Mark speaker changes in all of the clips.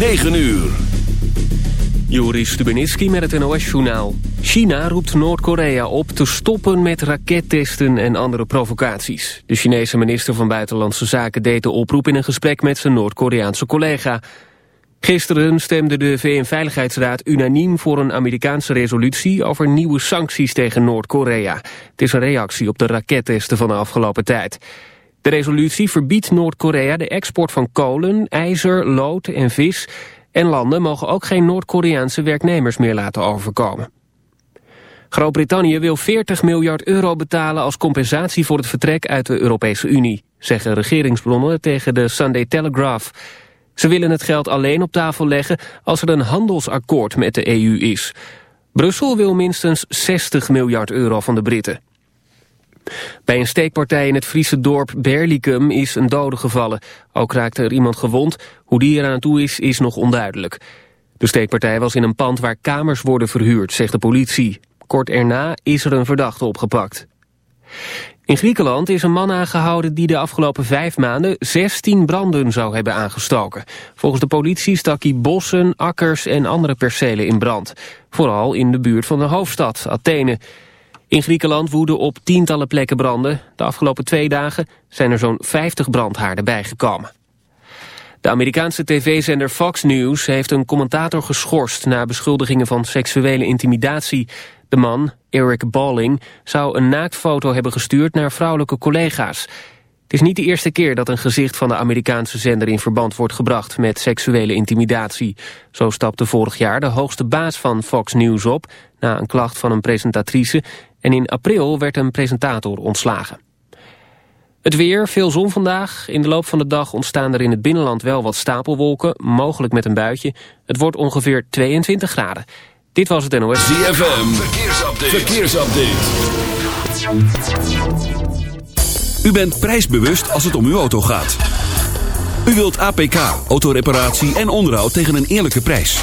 Speaker 1: 9 uur.
Speaker 2: Joris Stubenitski met het NOS-journaal. China roept Noord-Korea op te stoppen met rakettesten en andere provocaties. De Chinese minister van Buitenlandse Zaken deed de oproep in een gesprek met zijn Noord-Koreaanse collega. Gisteren stemde de VN-veiligheidsraad unaniem voor een Amerikaanse resolutie over nieuwe sancties tegen Noord-Korea. Het is een reactie op de rakettesten van de afgelopen tijd. De resolutie verbiedt Noord-Korea de export van kolen, ijzer, lood en vis... en landen mogen ook geen Noord-Koreaanse werknemers meer laten overkomen. Groot-Brittannië wil 40 miljard euro betalen als compensatie voor het vertrek uit de Europese Unie, zeggen regeringsbronnen tegen de Sunday Telegraph. Ze willen het geld alleen op tafel leggen als er een handelsakkoord met de EU is. Brussel wil minstens 60 miljard euro van de Britten. Bij een steekpartij in het Friese dorp Berlicum is een dode gevallen. Ook raakte er iemand gewond. Hoe die eraan toe is, is nog onduidelijk. De steekpartij was in een pand waar kamers worden verhuurd, zegt de politie. Kort erna is er een verdachte opgepakt. In Griekenland is een man aangehouden die de afgelopen vijf maanden 16 branden zou hebben aangestoken. Volgens de politie stak hij bossen, akkers en andere percelen in brand. Vooral in de buurt van de hoofdstad, Athene. In Griekenland woeden op tientallen plekken branden. De afgelopen twee dagen zijn er zo'n 50 brandhaarden bijgekomen. De Amerikaanse tv-zender Fox News heeft een commentator geschorst... na beschuldigingen van seksuele intimidatie. De man, Eric Balling, zou een naaktfoto hebben gestuurd naar vrouwelijke collega's. Het is niet de eerste keer dat een gezicht van de Amerikaanse zender in verband wordt gebracht met seksuele intimidatie. Zo stapte vorig jaar de hoogste baas van Fox News op na een klacht van een presentatrice en in april werd een presentator ontslagen. Het weer, veel zon vandaag. In de loop van de dag ontstaan er in het binnenland wel wat stapelwolken, mogelijk met een buitje. Het wordt ongeveer 22 graden. Dit was het NOS.
Speaker 1: ZFM, verkeersupdate. verkeersupdate. U bent prijsbewust als het om uw auto gaat. U wilt APK, autoreparatie en onderhoud tegen een eerlijke prijs.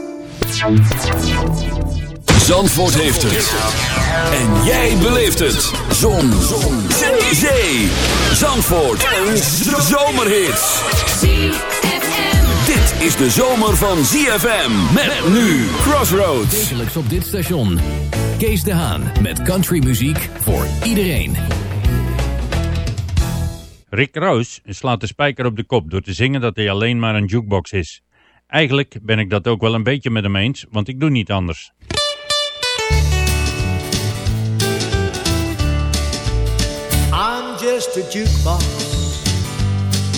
Speaker 1: Zandvoort heeft het. En jij beleeft het. Zon. Zon. Zee. Zee. Zandvoort. Een zomerhit. Dit is de zomer van ZFM. Met nu Crossroads.
Speaker 3: Wekelijks op dit station. Kees de Haan met countrymuziek voor iedereen.
Speaker 4: Rick Rouse slaat de spijker op de kop door te zingen dat hij alleen maar een jukebox is. Eigenlijk ben ik dat ook wel een beetje met hem eens, want ik doe niet anders.
Speaker 5: I'm just a jukebox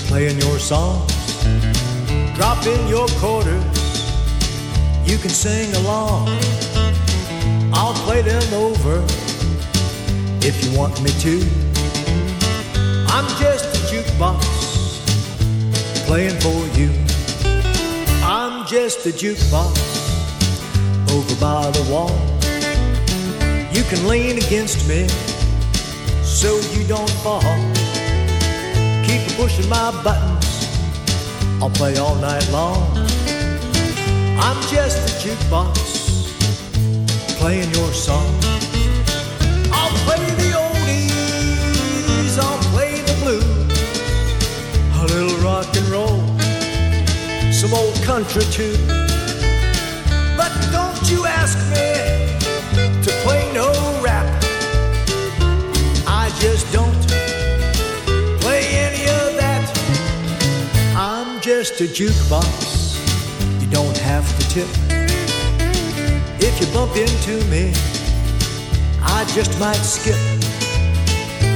Speaker 5: Playing your songs Drop in your quarters. You can sing along. I'll play them over If you want me to. I'm just a jukebox Playing for you just a jukebox over by the wall. You can lean against me so you don't fall. Keep pushing my buttons, I'll play all night long. I'm just a jukebox playing your song. I'll play the oldies, I'll play the blues, a little rock and roll some old country too. But don't you ask me to play no rap. I just don't play any of that. I'm just a jukebox. You don't have to tip. If you bump into me, I just might skip.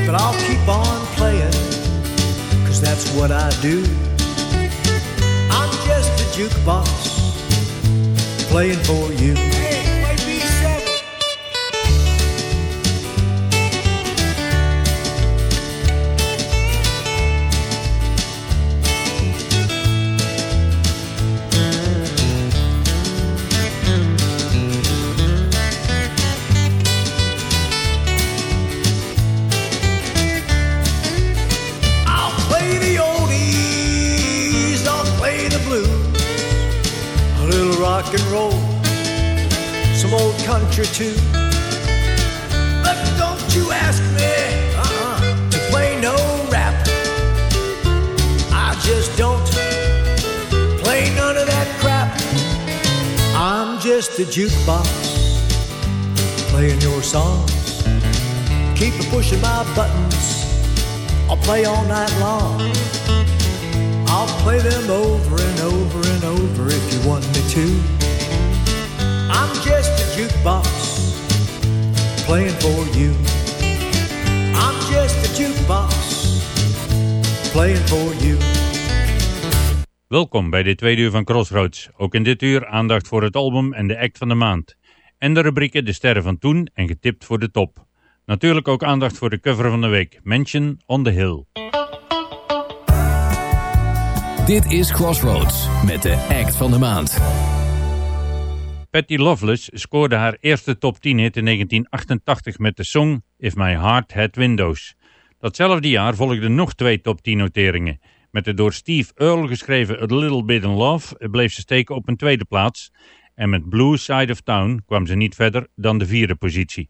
Speaker 5: But I'll keep on playing cause that's what I do. Jukebox playing for you. Some old country too. But don't you ask me uh-uh, to play no rap. I just don't play none of that crap. I'm just a jukebox playing your songs. Keep pushing my buttons. I'll play all night long. I'll play them over and over and over if you want me to. I'm just a jukebox playing for you. I'm just a jukebox playing for you.
Speaker 6: Welkom bij dit tweede uur van Crossroads. Ook in dit uur aandacht voor het album en de act van de maand. En de rubrieken De Sterren van Toen en Getipt voor de Top. Natuurlijk ook aandacht voor de cover van de week, Mention on the Hill.
Speaker 7: Dit is Crossroads met de act van de maand.
Speaker 6: Patty Loveless scoorde haar eerste top 10 hit in 1988 met de song If My Heart Had Windows. Datzelfde jaar volgden nog twee top 10 noteringen. Met de door Steve Earle geschreven A Little Bit in Love bleef ze steken op een tweede plaats. En met Blue Side of Town kwam ze niet verder dan de vierde positie.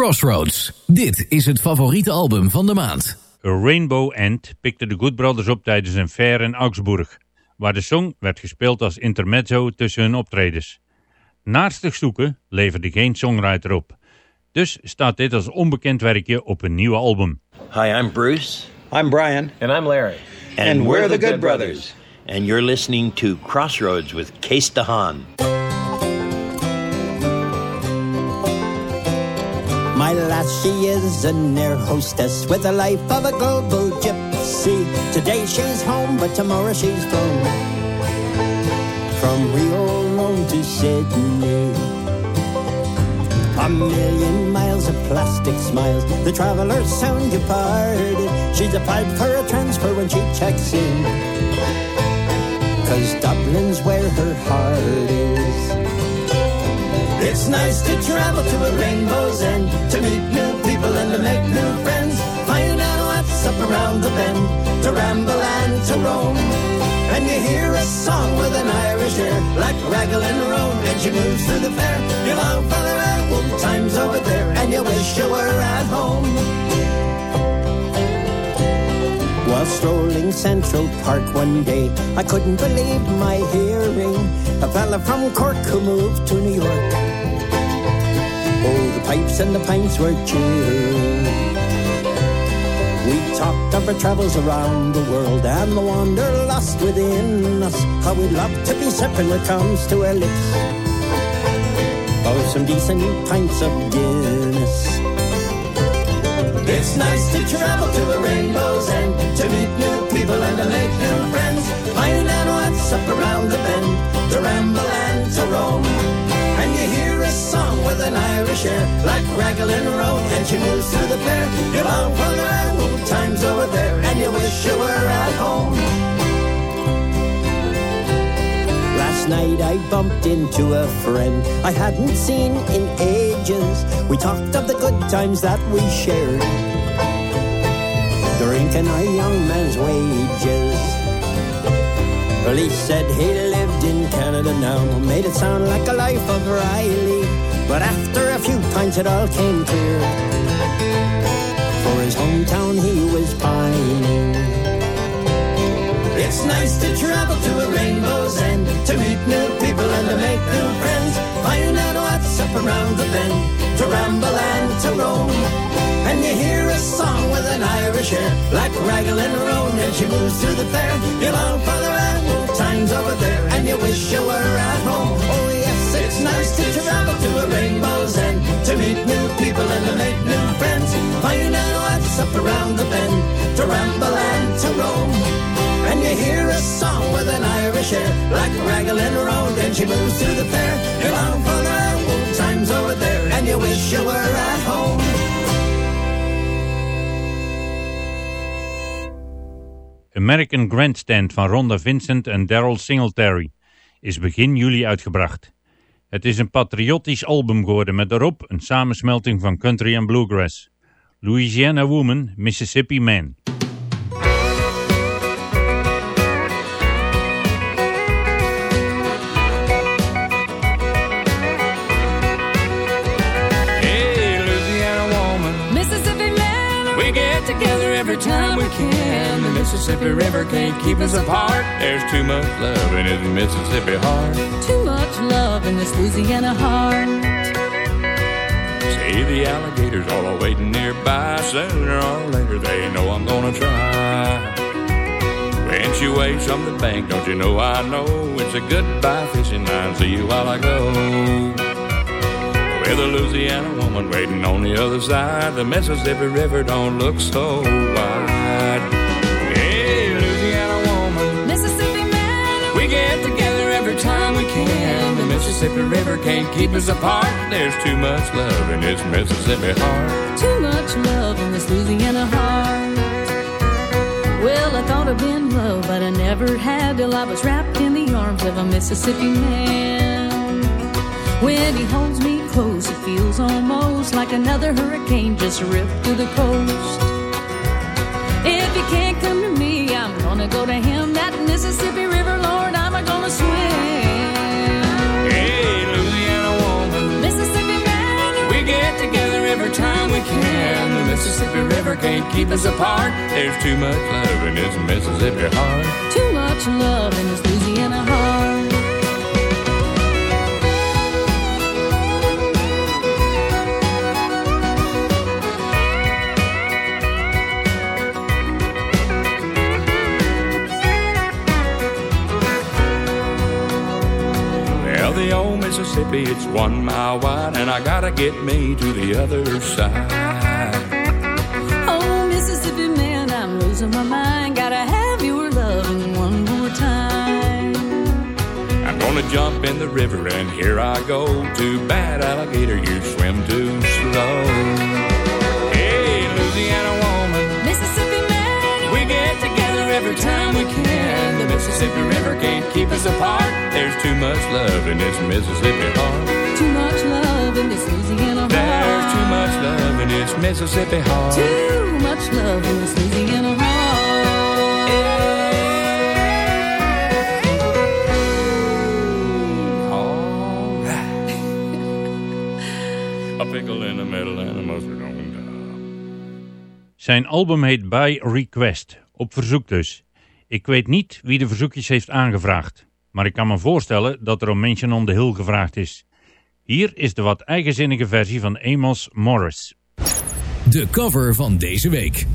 Speaker 3: Crossroads. Dit is het favoriete album van de maand.
Speaker 4: A Rainbow End pikte de Good Brothers op tijdens een fair in Augsburg, waar de song werd gespeeld als intermezzo tussen hun optredens. Naarstig zoeken leverde geen songwriter op. Dus staat dit als onbekend werkje op een nieuwe album.
Speaker 8: Hi, I'm Bruce.
Speaker 9: I'm Brian.
Speaker 10: And I'm Larry.
Speaker 8: And,
Speaker 9: And we're the Good Brothers.
Speaker 8: And you're listening to Crossroads with Case DeHaan.
Speaker 11: My lass, she is an air hostess with the life of a global gypsy. Today she's home, but tomorrow she's flown from Rio Rome to Sydney. A million miles of plastic smiles, the travelers sound departed. She's applied for a transfer when she checks in. Cause Dublin's where her heart is. It's nice to travel to a rainbow's end, to meet new people and to make new friends. Find out what's up around the bend, to ramble and to roam. And you hear a song with an Irish air, like Raglan Road, and she moves through the fair. You long for the old times over there, and you wish you were at home. Strolling Central Park one day, I couldn't believe my hearing. A fella from Cork who moved to New York. Oh, the pipes and the pints were cheering. We talked of our travels around the world and the wanderlust within us. How we'd love to be sipping it comes to our lips. Oh, some decent pints of Guinness. It's nice to travel to a rainbow's end, to meet new people and to make new friends. Find out what's up around the bend, to ramble and to roam. And you hear a song with an Irish air, like Raglan Road, and she moves through the fair. You long for the old times over there, and you wish you were at home. Last night I bumped into a friend I hadn't seen in ages. We talked of the good times that we shared, drinking our young man's wages. He said he lived in Canada now, made it sound like a life of Riley. But after a few pints, it all came clear. For his hometown, he was pining. It's nice to travel to a rainbow's end, to meet new people and to make new Find out what's up around the bend, to ramble and to roam. And you hear a song with an Irish air, like Raglan Road, and she moves through the fair. You long for the old times over there, and you wish you were at home. Oh yes, it's nice to travel to a rainbow's end, to meet new people and to make new friends. Find out what's up around the bend, to ramble and to roam. And you hear a with an Irish air, like Raglan Road, and she moves through the fair. You long for the times over there, and you wish you were at home.
Speaker 4: American Grandstand van Rhonda Vincent en Daryl Singletary is begin juli uitgebracht. Het is een patriotisch album geworden met daarop een samensmelting van country en bluegrass. Louisiana Woman, Mississippi Man.
Speaker 12: Can. The Mississippi River can't keep us apart. There's too much love in this Mississippi heart.
Speaker 13: too much love in this Louisiana heart.
Speaker 12: See the alligators all are waiting nearby. Sooner or later they know I'm gonna try. When she waves from the bank, don't you know I know it's a goodbye fishing line. See you while I go. With a Louisiana woman waiting on the other side, the Mississippi River don't look so wide.
Speaker 13: Mississippi
Speaker 12: River can't keep us apart. There's too much love in this Mississippi heart.
Speaker 13: too much love in this Louisiana heart. Well, I thought I'd been loved, but I never had till I was wrapped in the arms of a Mississippi man. When he holds me close, it feels almost like another hurricane just ripped to the coast. If you can't come to me, I'm gonna go to him. Mississippi River
Speaker 12: can't keep us apart. There's too much love in this Mississippi heart.
Speaker 13: Too much love in this Louisiana heart.
Speaker 12: Well, the old Mississippi, it's one mile wide, and I gotta get me to the other side. Gonna jump in the river, and here I go. Too bad, alligator, you swim too slow. Hey, Louisiana woman,
Speaker 13: Mississippi man,
Speaker 12: we get together every time we can. The Mississippi River can't keep us apart. There's too much love in this Mississippi heart.
Speaker 13: too much love in this Louisiana heart.
Speaker 12: There's too much love in this Mississippi heart.
Speaker 13: Too much love in this Louisiana
Speaker 12: A pickle in the middle and a mustard on top.
Speaker 4: Zijn album heet By Request, op verzoek dus. Ik weet niet wie de verzoekjes heeft aangevraagd, maar ik kan me voorstellen dat er om Mention on the Hill gevraagd is. Hier is de wat eigenzinnige versie van Amos Morris.
Speaker 3: De cover van deze week.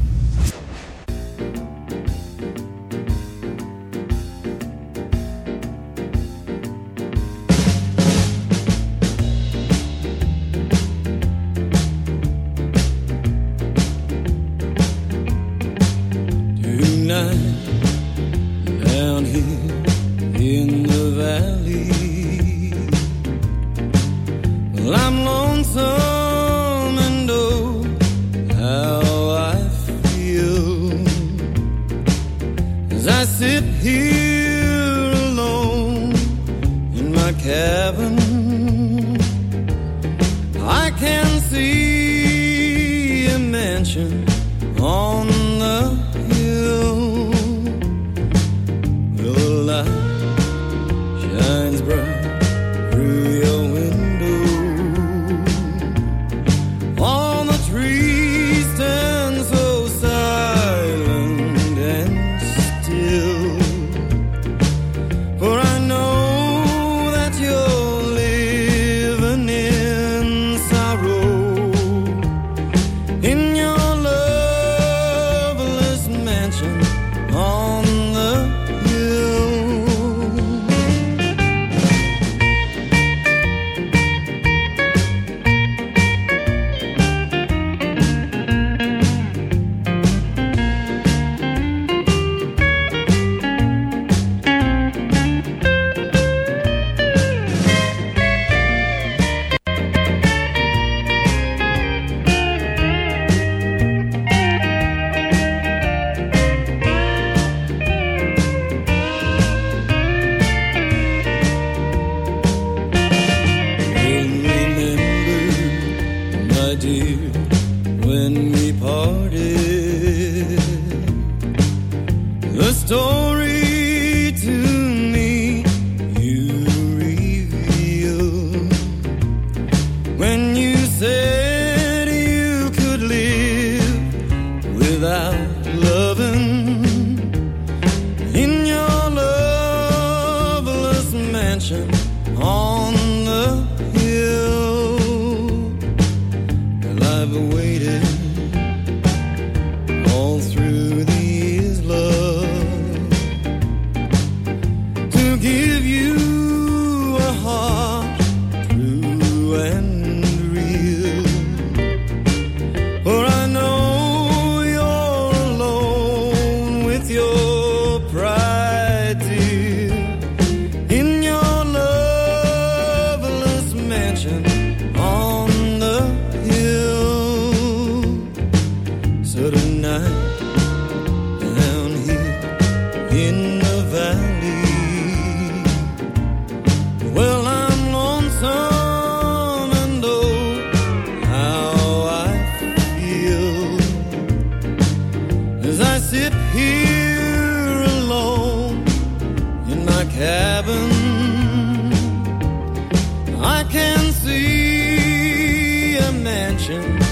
Speaker 10: Can see a mansion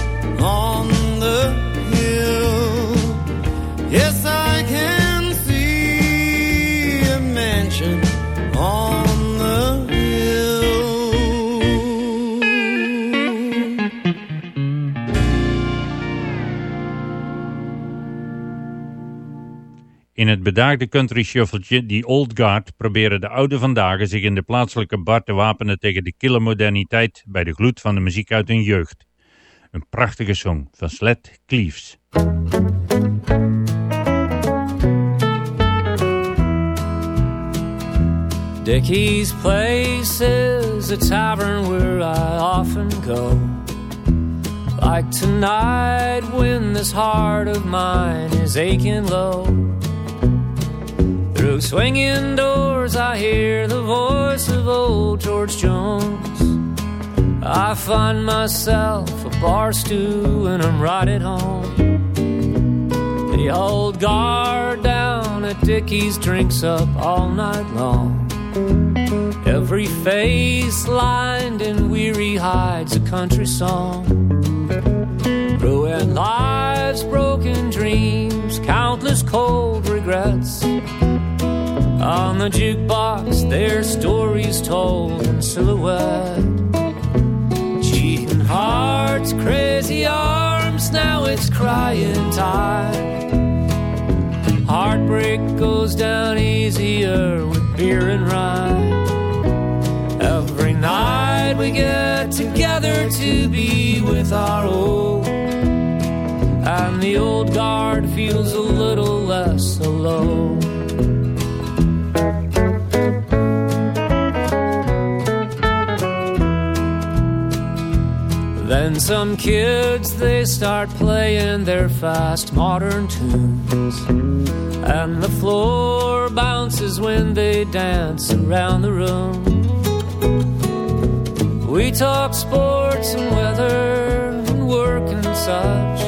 Speaker 10: In
Speaker 4: het bedaagde country shuffletje The Old Guard proberen de oude vandaag zich in de plaatselijke bar te wapenen tegen de kille moderniteit bij de gloed van de muziek uit hun jeugd. Een prachtige song van Sled Cleaves.
Speaker 14: Dickie's Place is a tavern where I often go. Like tonight when this heart of mine is aching low. Through swinging doors I hear the voice of old George Jones. I find myself a bar stool and I'm right at home. The old guard down at Dickie's drinks up all night long. Every face lined in weary hides a country song. Ruined lives, broken dreams, countless cold regrets. On the jukebox, their stories told in silhouette. Cheating hearts, crazy arms, now it's crying time. Heartbreak goes down easier with beer and rye. Every night we get together to be with our old. And the old guard feels a little less alone. Then some kids they start playing their fast modern tunes. And the floor bounces when they dance around the room. We talk sports and weather and work and such.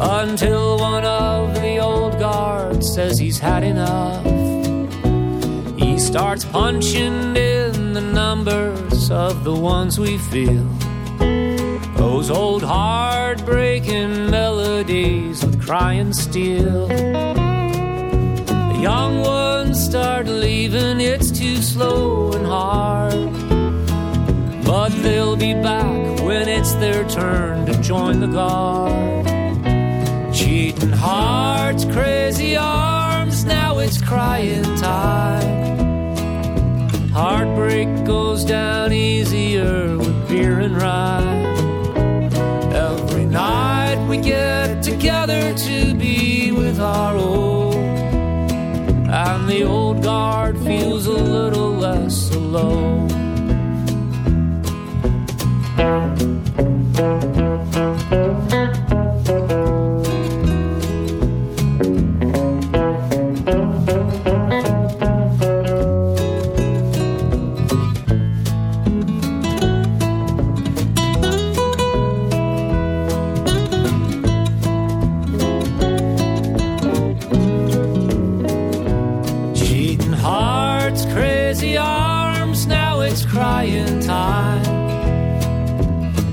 Speaker 14: Until one of the old guard says he's had enough. He starts punching in the numbers of the ones we feel. Those old heartbreaking melodies with crying steel. The young ones start leaving, it's too slow and hard. But they'll be back when it's their turn to join the guard. Cheating hearts, crazy arms, now it's crying time. Heartbreak goes down easier with beer and rye. To be with our old. And the old guard feels a little less alone.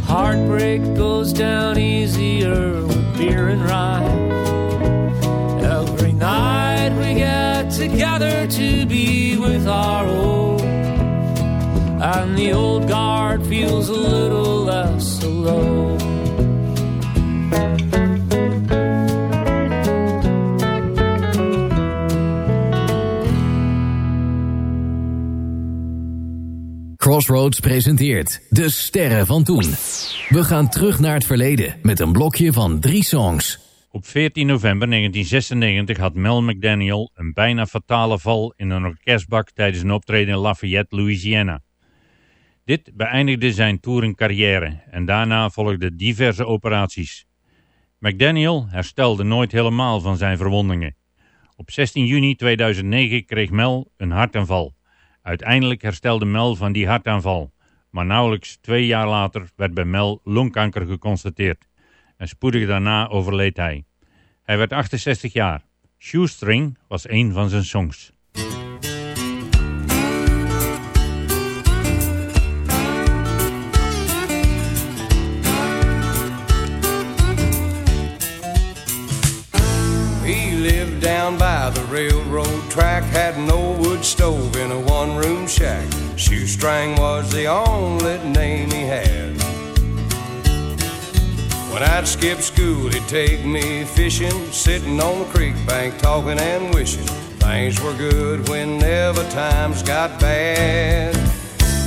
Speaker 14: Heartbreak goes down easier with beer and rye. Every night we get together to be with our old. And the old guard feels a little less alone.
Speaker 3: Crossroads presenteert De Sterren van Toen. We gaan terug naar het verleden met een blokje van drie songs.
Speaker 4: Op 14 november 1996 had Mel McDaniel een bijna fatale val in een orkestbak tijdens een optreden in Lafayette, Louisiana. Dit beëindigde zijn touringcarrière en daarna volgden diverse operaties. McDaniel herstelde nooit helemaal van zijn verwondingen. Op 16 juni 2009 kreeg Mel een hartaanval. Uiteindelijk herstelde Mel van die hartaanval, maar nauwelijks twee jaar later werd bij Mel longkanker geconstateerd en spoedig daarna overleed hij. Hij werd 68 jaar. Shoestring was een van zijn songs.
Speaker 10: He lived down by the railroad track, had old wood stove in a one room shack. Shoestring was the only name he had. When I'd skip school, he'd take me fishing, sitting on the creek bank, talking and wishing things were good whenever times got bad.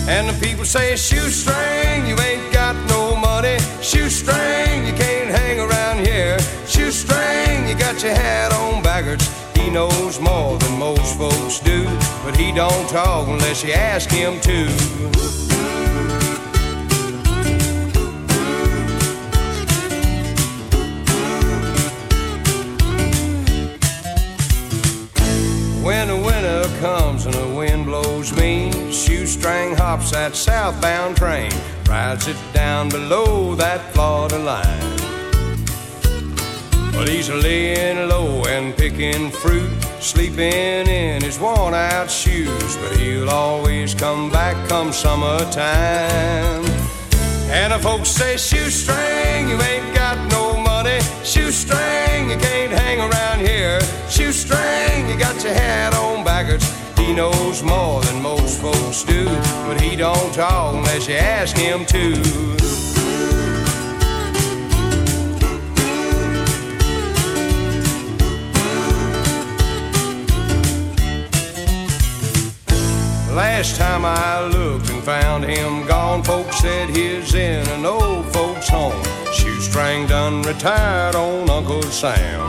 Speaker 10: And the people say, shoestring, you ain't got no money. Shoestring, you can't hang around here. Shoestring, you got your hat on backwards. He knows more than most folks but he don't talk unless you ask him to. When the winter comes and the wind blows mean, shoestring hops that southbound train, rides it down below that Florida line. But he's laying low and picking fruit, sleeping in his worn out shoes. But he'll always come back come summertime. And the folks say, Shoestring, you ain't got no money. Shoestring, you can't hang around here. Shoestring, you got your hat on backwards. He knows more than most folks do, but he don't talk unless you ask him to. Last time I looked and found him gone, folks said he's in an old folks' home. Shoestring done retired on Uncle Sam.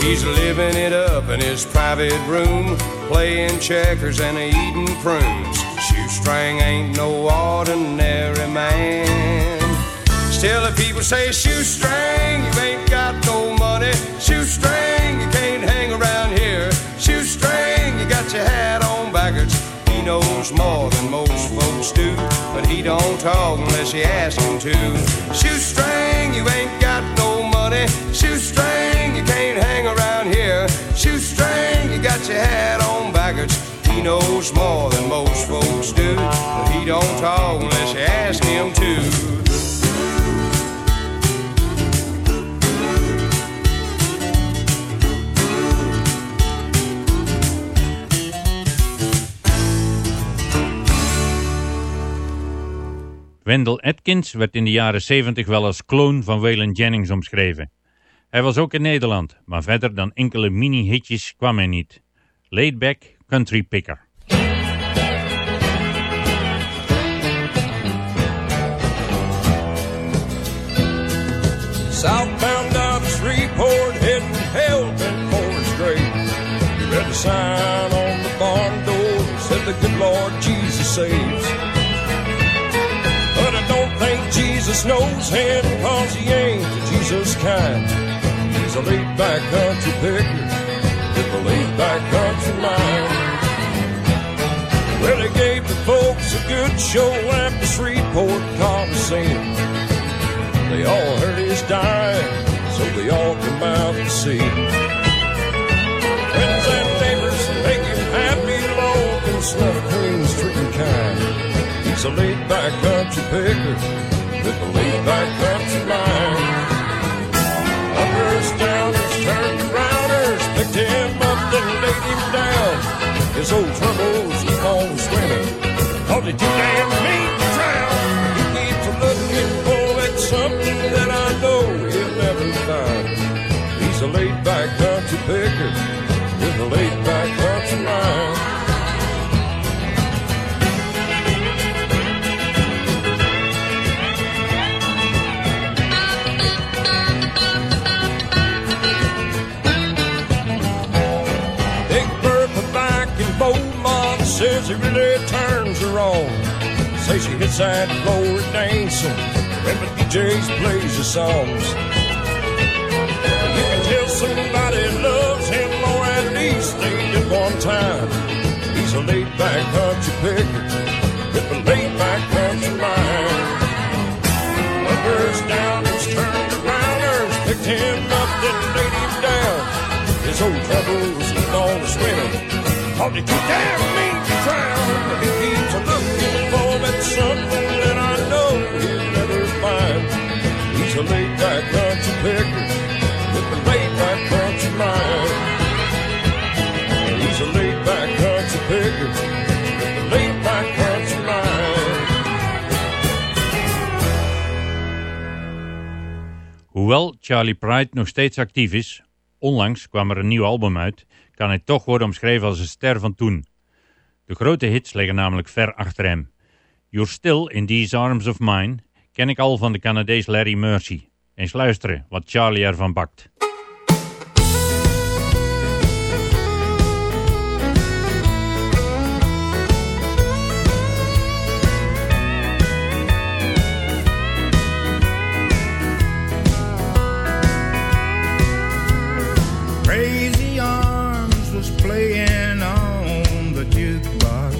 Speaker 10: He's living it up in his private room, playing checkers and eating prunes. Shoestring ain't no ordinary man. Still, if people say shoestring, you ain't got no money. Shoestring, you can't hang around here. Knows more than most folks do, but he don't talk unless you ask him to. Shoestring, you ain't got no money. Shoestring, you can't hang around here. Shoestring, you got your hat on backwards. He knows more than most folks do, but he don't talk unless you ask
Speaker 4: Wendell Atkins werd in de jaren 70 wel als kloon van Waylon Jennings omschreven. Hij was ook in Nederland, maar verder dan enkele mini-hitjes kwam hij niet. Laidback Country Picker.
Speaker 15: Southbound down to Shreveport, heading hell-bent for his grave. He read the sign on the barn door, said the good Lord Jesus saves. Jesus knows him, cause he ain't the Jesus kind. He's a laid-back country picker, with a laid-back country mind. Well, he gave the folks a good show at the Shreveport Coliseum. They all heard he's dying, so they all come out to see. Friends and neighbors make him happy, Lord, and Snuff Queen's treating kind. He's a laid-back country picker with a laid-back country mind. Uppers, downers, turned rounders, picked him up, then laid him down. His old troubles keep on swimming, cause he too damn mean to drown. He keeps looking for that something that I know he'll never find. He's a laid-back country picker Says really turns her on. Say she hits that floor dancing when the DJs plays the songs. You can tell somebody loves him, or at least they did one time. He's a laid-back country picker with a laid-back country mind. Uppers, downers, turned around, arounders, picked him up, then laid him down. His old troubles keep on swimming, he too damn mean to drown. But he keeps a looking for that something that I know he'll never find. He's a laid-back country picker with a laid-back country mind. He's a laid-back country picker with a laid-back country.
Speaker 4: Hoewel Charlie Pride nog steeds actief is, onlangs kwam er een nieuw album uit, kan hij toch worden omschreven als een ster van toen. De grote hits liggen namelijk ver achter hem. You're Still in These Arms of Mine ken ik al van de Canadees Larry Mercy. Eens luisteren wat Charlie ervan bakt.
Speaker 16: Was playing on the jukebox.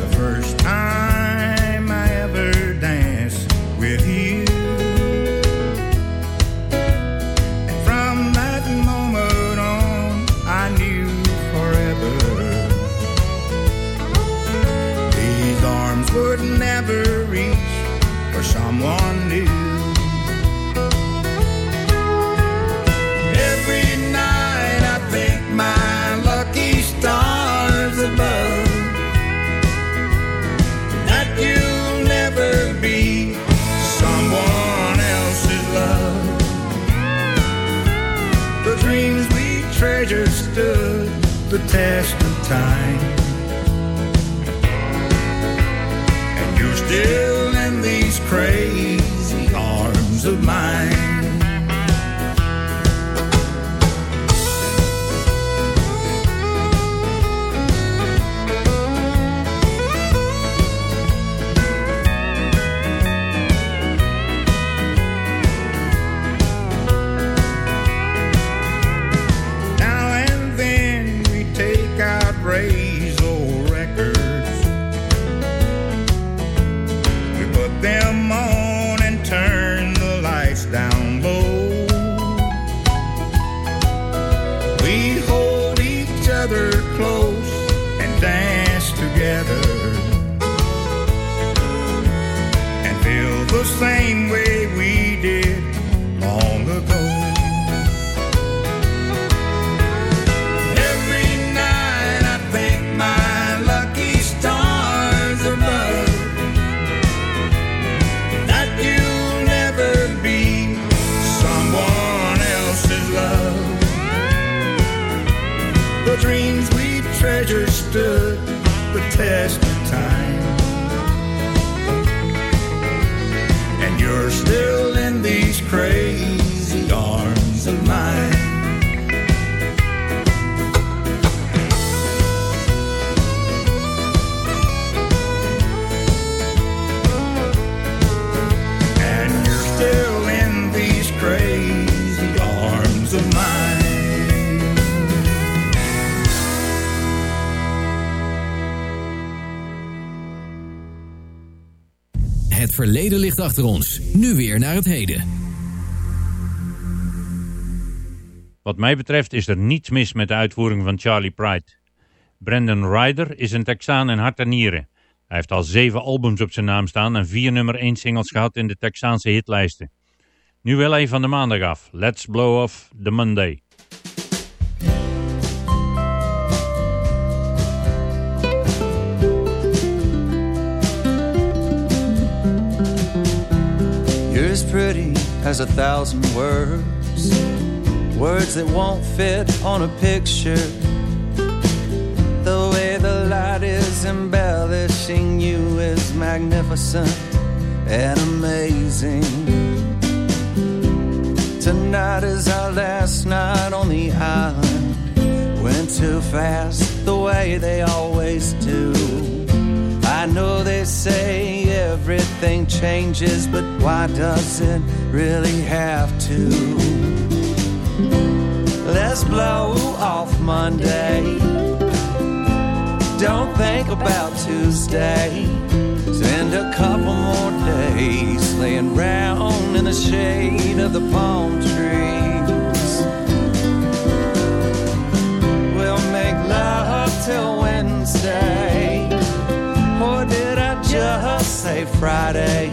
Speaker 16: The first time I ever danced with you. And from that moment on, I knew forever these arms would never reach for someone new. The test of time. Stood the test
Speaker 3: verleden ligt achter ons. Nu weer naar het heden.
Speaker 4: Wat mij betreft is er niets mis met de uitvoering van Charlie Pride. Brandon Ryder is een Texaan in hart en nieren. Hij heeft al zeven albums op zijn naam staan en vier nummer 1 singles gehad in de Texaanse hitlijsten. Nu wel een van de maandag af. Let's blow off the Monday.
Speaker 17: As pretty as a thousand words, words that won't fit on a picture. The way the light is embellishing you is magnificent and amazing. Tonight is our last night on the island. Went too fast the way they always do. I know they say everything changes, but why does it really have to? Let's blow off Monday. Don't think about Tuesday. Spend a couple more days laying round in the shade of the palm trees. We'll make love till Wednesday. Say Friday?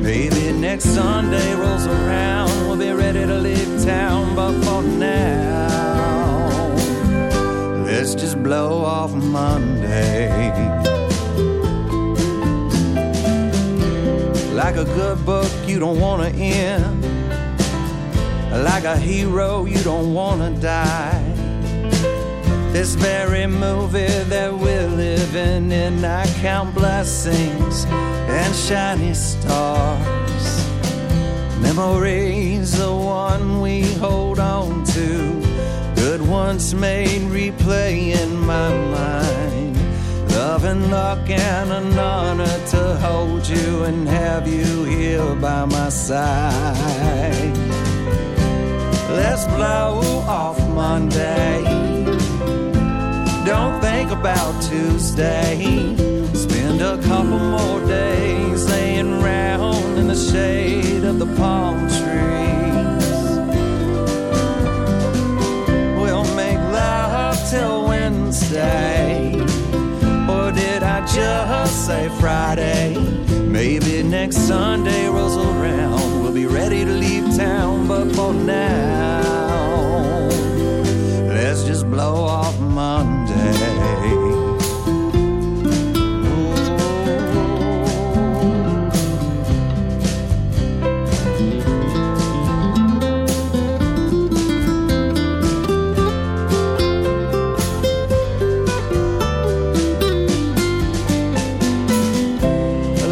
Speaker 17: Maybe next Sunday rolls around. We'll be ready to leave town, but for now, let's just blow off Monday. like a good book you don't wanna end, like a hero you don't wanna die. This very movie that we're living in, I count blessings and shiny stars. Memories, the one we hold on to, good ones made replay in my mind. Love and luck and an honor to hold you and have you here by my side. Let's blow off Monday. Don't think about Tuesday. Spend a couple more days laying round in the shade of the palm trees. We'll make love till Wednesday. Or did I just say Friday? Maybe next Sunday rolls around. We'll be ready to leave town, but for now, let's just blow off Monday.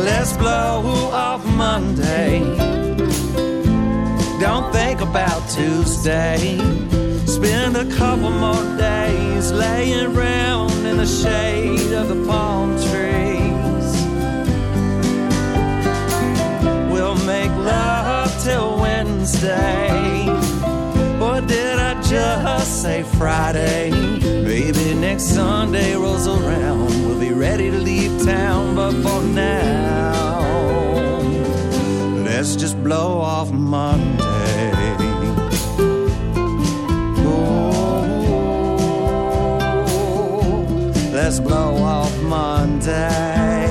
Speaker 17: Let's blow off Monday. Don't think about Tuesday. Spend a couple more days laying around in the shade of the palm trees. We'll make love till Wednesday. Or did I just say Friday? Maybe next Sunday rolls around. We'll be ready to leave town, but for now, let's just blow off Monday. Blow off Monday.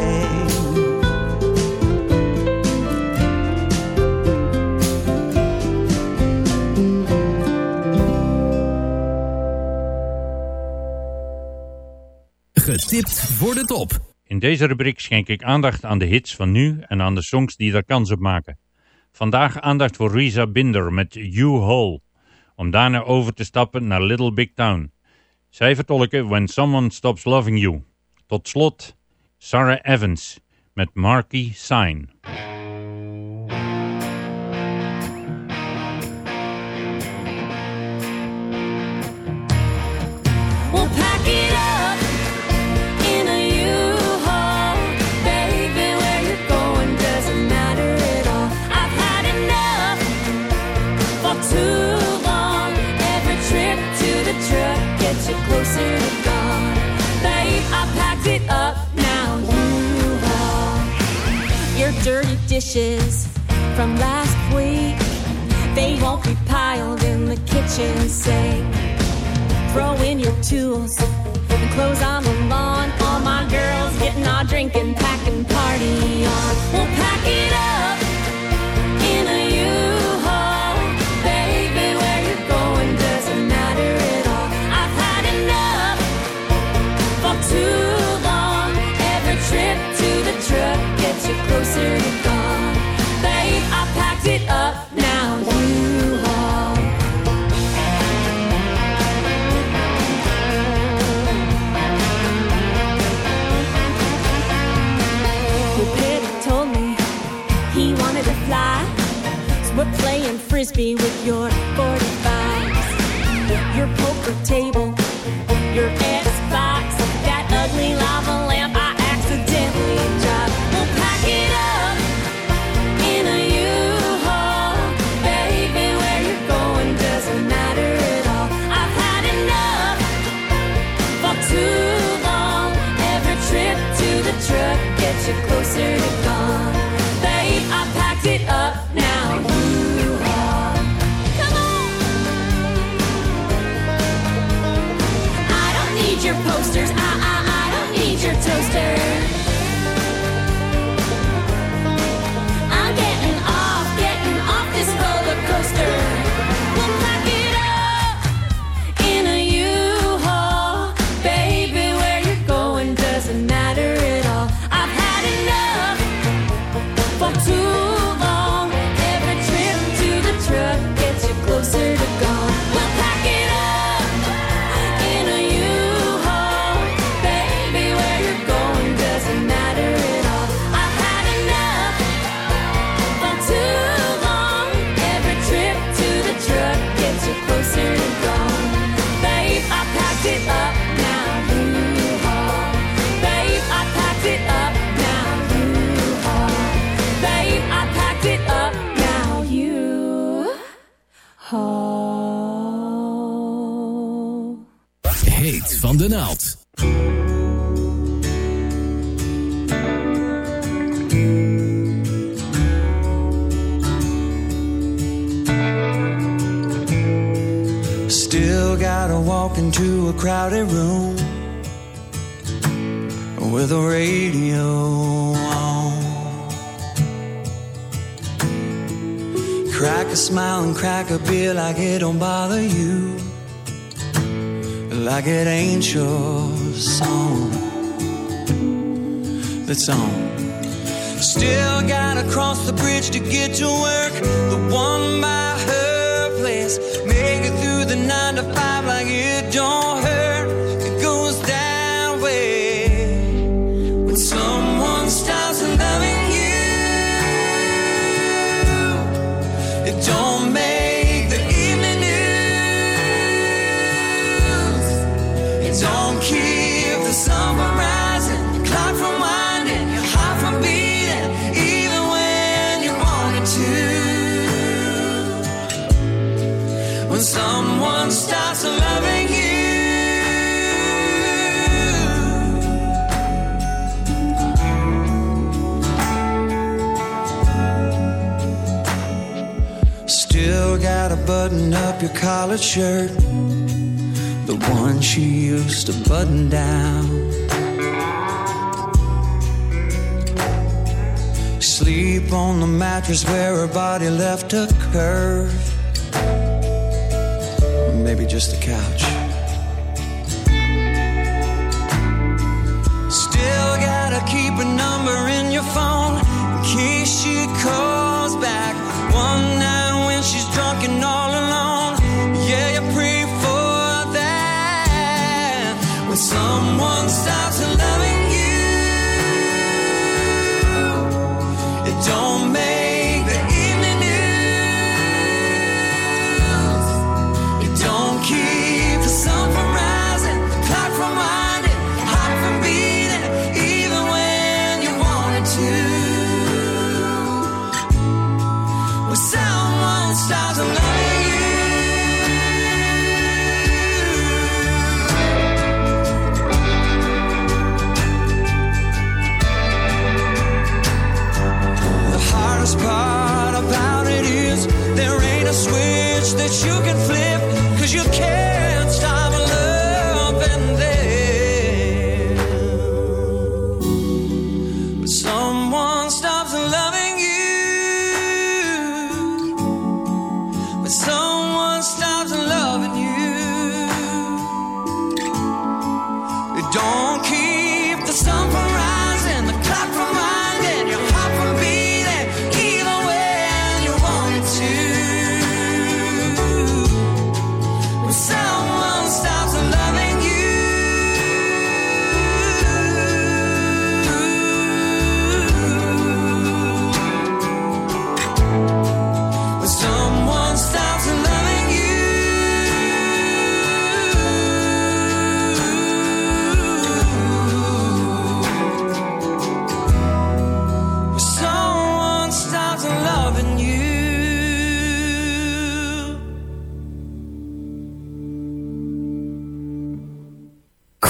Speaker 7: Getipt voor de top.
Speaker 4: In deze rubriek schenk ik aandacht aan de hits van nu en aan de songs die daar kans op maken. Vandaag aandacht voor Risa Binder met You Hole, om daarna over te stappen naar Little Big Town. Zij vertolken When Someone Stops Loving You. Tot slot Sarah Evans met Marquee Sign.
Speaker 6: Dishes from last week. They won't be piled in the kitchen sink. Throw in your tools and clothes on the lawn. All my girls getting our drinking, packing party on.
Speaker 17: crowded room with a radio on. Crack a smile and crack a beer like it don't bother you, like it ain't your song that's on. Still gotta cross the bridge to get to work, the one by her place. Make it through the nine to five like it don't. button up your collared shirt, the one she used to button down. Sleep on the mattress where her body left a curve. Maybe just the couch.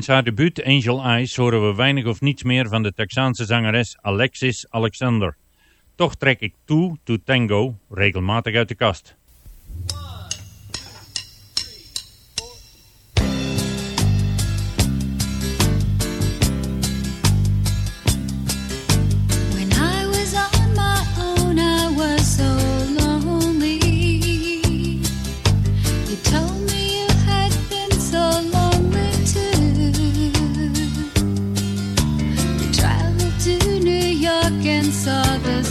Speaker 4: Sinds haar debuut Angel Eyes horen we weinig of niets meer van de Texaanse zangeres Alexis Alexander. Toch trek ik Two to Tango regelmatig uit de kast.
Speaker 13: saw the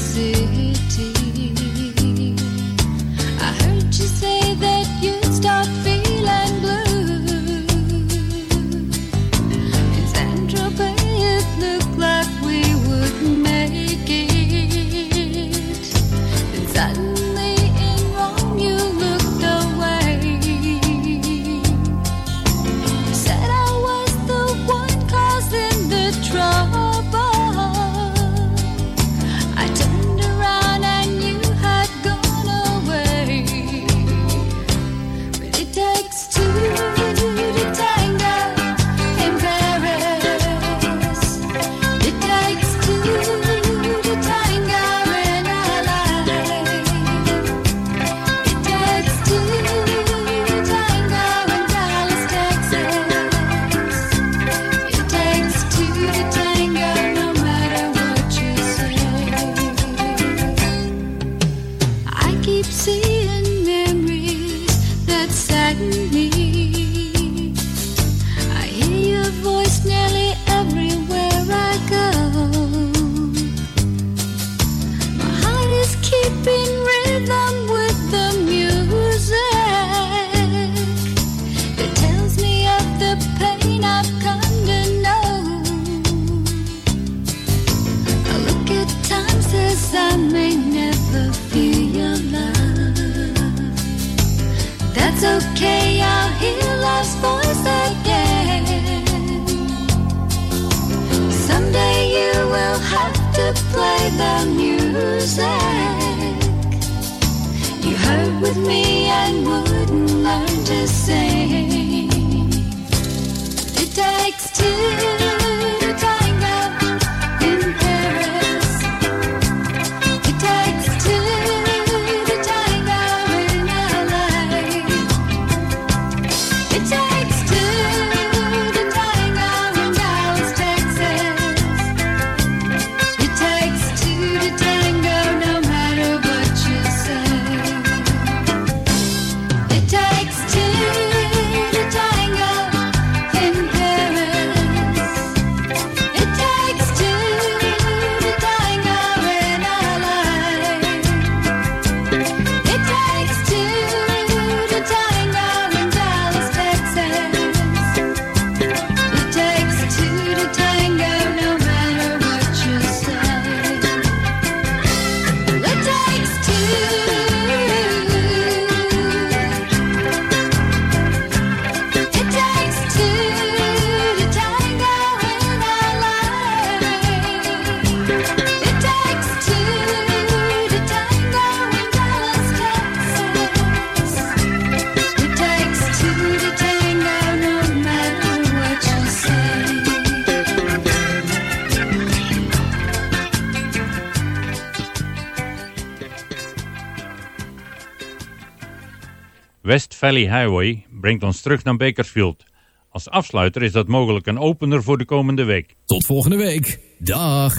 Speaker 4: Valley Highway brengt ons terug naar Bakersfield. Als afsluiter is dat mogelijk een opener voor de komende week.
Speaker 7: Tot volgende week. Dag.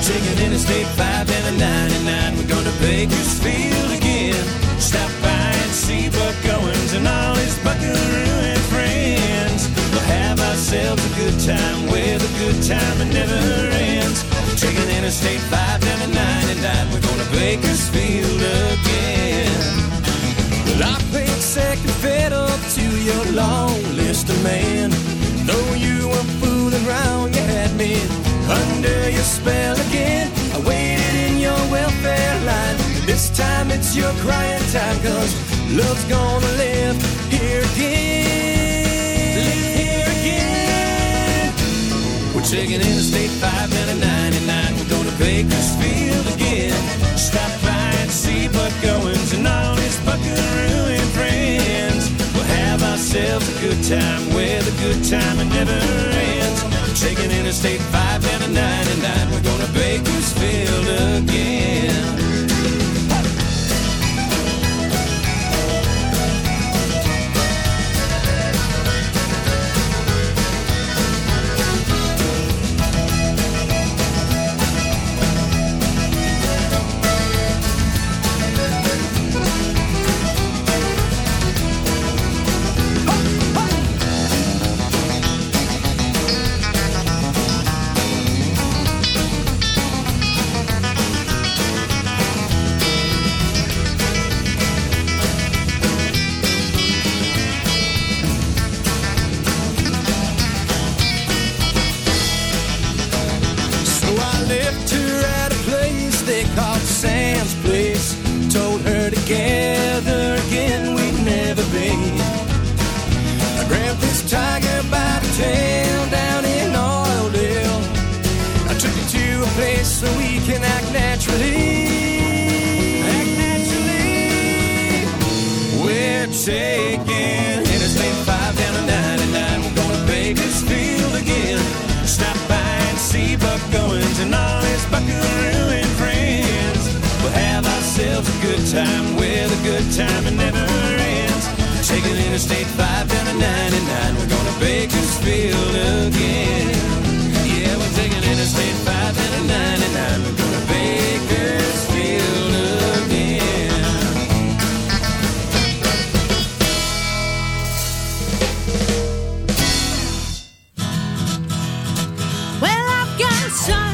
Speaker 3: taking Interstate 5 and a 99. We're going to Bakersfield again. Stop by and see Buck Owens and all his buckaroos. ourselves a good time with a good time that never ends. Taking Interstate 5 down to 99, we're going to Bakersfield again. Well, I paid second fiddle to your long list of men. Though you were fooling around, you had me under your spell again. I waited in your welfare line. This time it's your crying time, cause love's gonna live here again. Taking Interstate 5 and a 99. We're going to Bakersfield again. Stop by and see Buck Owens and all his buckaroo and friends. We'll have ourselves a good time where the good time never ends. Taking Interstate 5 and a 99. We're going to Bakersfield again. time.